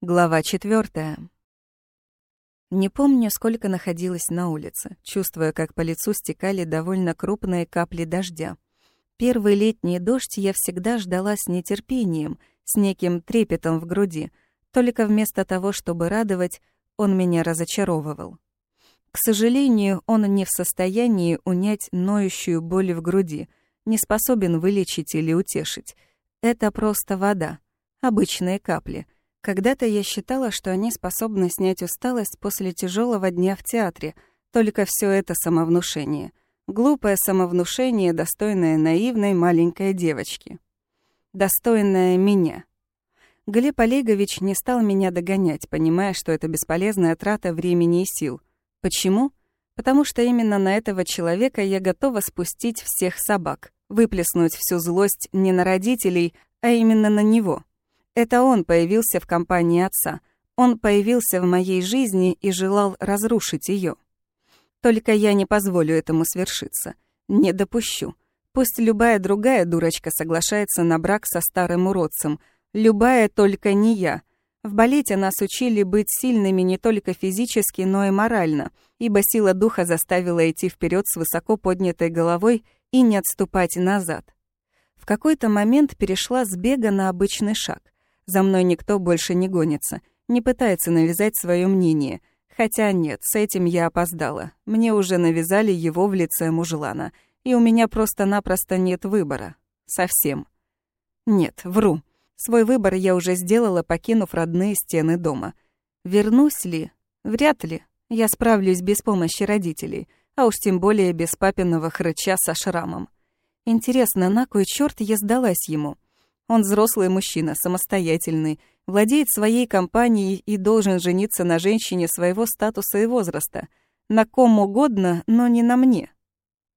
Глава четвертая. Не помню, сколько находилась на улице, чувствуя, как по лицу стекали довольно крупные капли дождя. Первый летний дождь я всегда ждала с нетерпением, с неким трепетом в груди, только вместо того, чтобы радовать, он меня разочаровывал. К сожалению, он не в состоянии унять ноющую боль в груди, не способен вылечить или утешить. Это просто вода, обычные капли — когда-то я считала, что они способны снять усталость после тяжелого дня в театре, только все это самовнушение. Глупое самовнушение, достойное наивной маленькой девочки. Достойное меня. Глеб Олегович не стал меня догонять, понимая, что это бесполезная трата времени и сил. Почему? Потому что именно на этого человека я готова спустить всех собак, выплеснуть всю злость не на родителей, а именно на него — это он появился в компании отца. Он появился в моей жизни и желал разрушить ее. Только я не позволю этому свершиться. Не допущу. Пусть любая другая дурочка соглашается на брак со старым уродцем. Любая, только не я. В балете нас учили быть сильными не только физически, но и морально, ибо сила духа заставила идти вперед с высоко поднятой головой и не отступать назад. В какой-то момент перешла с бега на обычный шаг — за мной никто больше не гонится, не пытается навязать свое мнение. Хотя нет, с этим я опоздала. Мне уже навязали его в лице мужлана. И у меня просто-напросто нет выбора. Совсем. Нет, вру. Свой выбор я уже сделала, покинув родные стены дома. Вернусь ли? Вряд ли. Я справлюсь без помощи родителей, а уж тем более без папиного хрыча со шрамом. Интересно, на кой черт я сдалась ему? Он взрослый мужчина, самостоятельный, владеет своей компанией и должен жениться на женщине своего статуса и возраста. На ком угодно, но не на мне.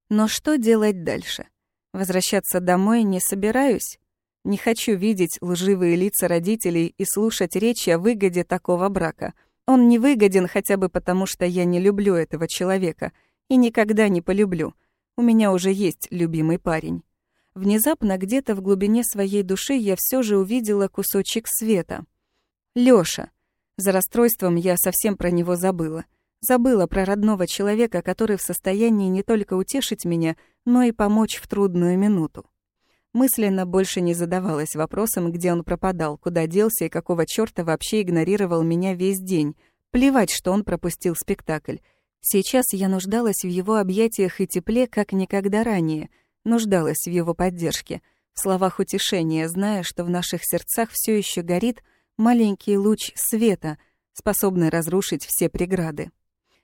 Но что делать дальше? Возвращаться домой не собираюсь. Не хочу видеть лживые лица родителей и слушать речи о выгоде такого брака. Он не выгоден хотя бы потому, что я не люблю этого человека и никогда не полюблю. У меня уже есть любимый парень. Внезапно где-то в глубине своей души я все же увидела кусочек света. Лёша. За расстройством я совсем про него забыла. Забыла про родного человека, который в состоянии не только утешить меня, но и помочь в трудную минуту. Мысленно больше не задавалась вопросом, где он пропадал, куда делся и какого чёрта вообще игнорировал меня весь день. Плевать, что он пропустил спектакль. Сейчас я нуждалась в его объятиях и тепле, как никогда ранее — нуждалась в его поддержке, в словах утешения, зная, что в наших сердцах все еще горит маленький луч света, способный разрушить все преграды.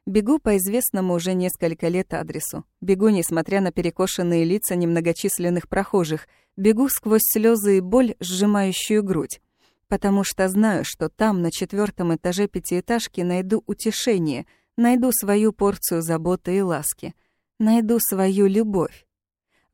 Бегу по известному уже несколько лет адресу. Бегу, несмотря на перекошенные лица немногочисленных прохожих. Бегу сквозь слезы и боль, сжимающую грудь. Потому что знаю, что там, на четвертом этаже пятиэтажки, найду утешение, найду свою порцию заботы и ласки, найду свою любовь.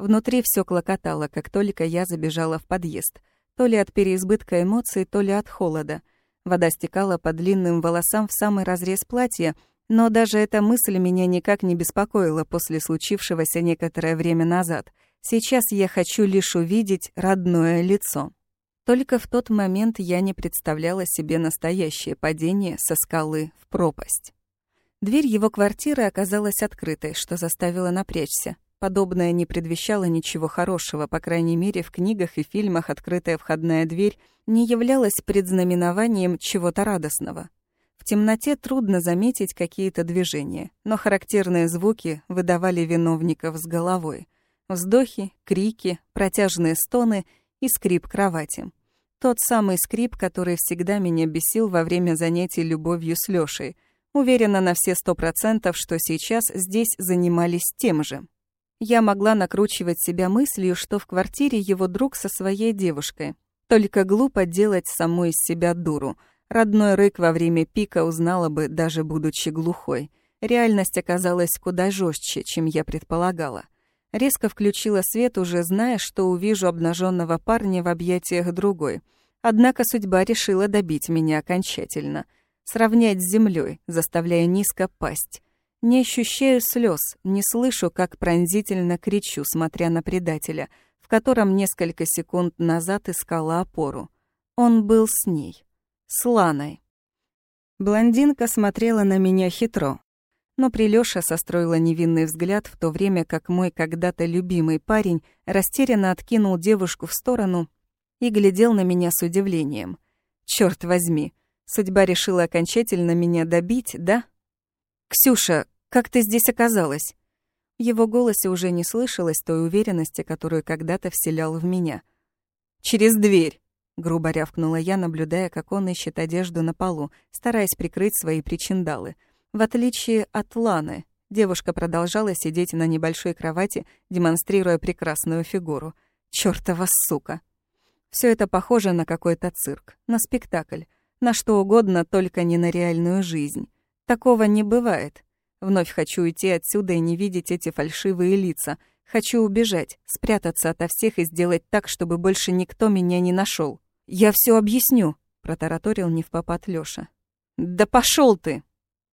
Внутри все клокотало, как только я забежала в подъезд. То ли от переизбытка эмоций, то ли от холода. Вода стекала по длинным волосам в самый разрез платья, но даже эта мысль меня никак не беспокоила после случившегося некоторое время назад. Сейчас я хочу лишь увидеть родное лицо. Только в тот момент я не представляла себе настоящее падение со скалы в пропасть. Дверь его квартиры оказалась открытой, что заставило напрячься. Подобное не предвещало ничего хорошего, по крайней мере, в книгах и фильмах открытая входная дверь не являлась предзнаменованием чего-то радостного. В темноте трудно заметить какие-то движения, но характерные звуки выдавали виновников с головой. Вздохи, крики, протяжные стоны и скрип кровати. Тот самый скрип, который всегда меня бесил во время занятий любовью с Лёшей. Уверена на все сто процентов, что сейчас здесь занимались тем же. Я могла накручивать себя мыслью, что в квартире его друг со своей девушкой. Только глупо делать самой из себя дуру. Родной рык во время пика узнала бы, даже будучи глухой. Реальность оказалась куда жестче, чем я предполагала. Резко включила свет, уже зная, что увижу обнаженного парня в объятиях другой. Однако судьба решила добить меня окончательно. Сравнять с землей, заставляя низко пасть. Не ощущаю слез, не слышу, как пронзительно кричу, смотря на предателя, в котором несколько секунд назад искала опору. Он был с ней. С Ланой. Блондинка смотрела на меня хитро. Но Прилёша состроила невинный взгляд, в то время как мой когда-то любимый парень растерянно откинул девушку в сторону и глядел на меня с удивлением. Чёрт возьми, судьба решила окончательно меня добить, да? «Ксюша, как ты здесь оказалась?» В его голосе уже не слышалось той уверенности, которую когда-то вселял в меня. «Через дверь!» — грубо рявкнула я, наблюдая, как он ищет одежду на полу, стараясь прикрыть свои причиндалы. В отличие от Ланы, девушка продолжала сидеть на небольшой кровати, демонстрируя прекрасную фигуру. Чёртова сука! Все это похоже на какой-то цирк, на спектакль, на что угодно, только не на реальную жизнь. Такого не бывает. Вновь хочу уйти отсюда и не видеть эти фальшивые лица. Хочу убежать, спрятаться ото всех и сделать так, чтобы больше никто меня не нашел. «Я все объясню», — протараторил невпопад Лёша. «Да пошел ты!»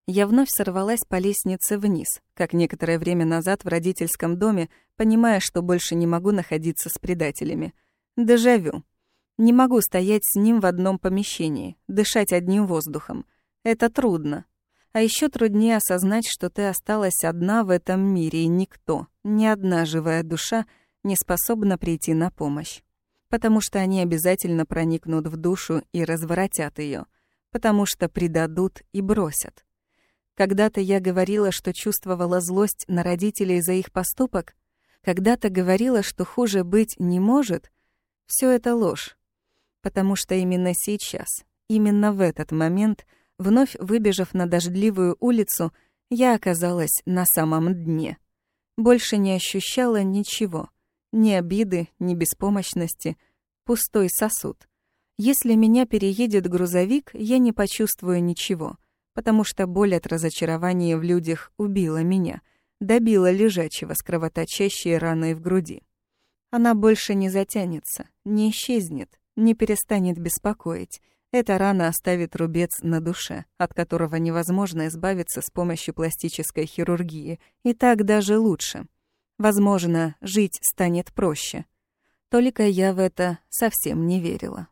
Я вновь сорвалась по лестнице вниз, как некоторое время назад в родительском доме, понимая, что больше не могу находиться с предателями. Дежавю. Не могу стоять с ним в одном помещении, дышать одним воздухом. Это трудно. А еще труднее осознать, что ты осталась одна в этом мире, и никто, ни одна живая душа не способна прийти на помощь. Потому что они обязательно проникнут в душу и разворотят ее, потому что предадут и бросят. Когда-то я говорила, что чувствовала злость на родителей за их поступок, когда-то говорила, что хуже быть не может. Все это ложь. Потому что именно сейчас, именно в этот момент — Вновь выбежав на дождливую улицу, я оказалась на самом дне. Больше не ощущала ничего. Ни обиды, ни беспомощности. Пустой сосуд. Если меня переедет грузовик, я не почувствую ничего, потому что боль от разочарования в людях убила меня, добила лежачего с кровоточащей раной в груди. Она больше не затянется, не исчезнет, не перестанет беспокоить, эта рана оставит рубец на душе, от которого невозможно избавиться с помощью пластической хирургии, и так даже лучше. Возможно, жить станет проще. Только я в это совсем не верила.